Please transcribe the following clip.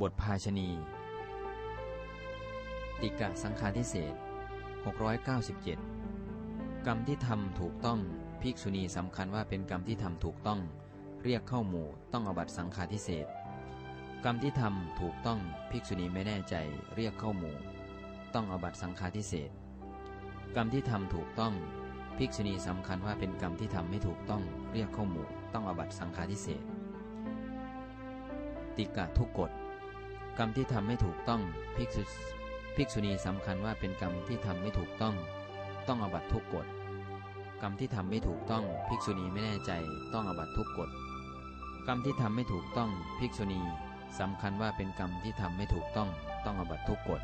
บทภาชณีติกะสังฆาทิเศษ697 กรรมที่ทำถูกต้องภิกษุณีสำคัญว่าเป็นกรรมที่ทำถูกต้อง เรียกเข้าหมู่ต้องอบัตสังฆาทิเศษกรรมที่ทำถูกต้องภิกษุณีไม่แน่ใจเรียกเข้าหมู่ ต้องอบัตสังฆาทิเศษกรรมที่ทำถูกต้องภิกษุณีสำคัญว่าเป็นกรรมที่ทำไม่ถูกต้องเรียกเข้าหมู่ ต้องอบัตสังฆาทิเศษติกะทุกกฎ กรรมที่ทำไม่ถูกต้องภิกษุภิกษุณีสำคัญว่าเป็นกรรมที่ทำไม่ถูกต้อง ต้องอบัตทุกกฎกรรมที่ทำไม่ถูกต้องภิกษุณีไม่แน่ใจต้องอบัตทุกกฎกรรมที่ทำไม่ถูกต้องภิกษุณีสำคัญว่าเป็นกรรมที่ทำไม่ถูกต้องต้องอบัตทุกกฎ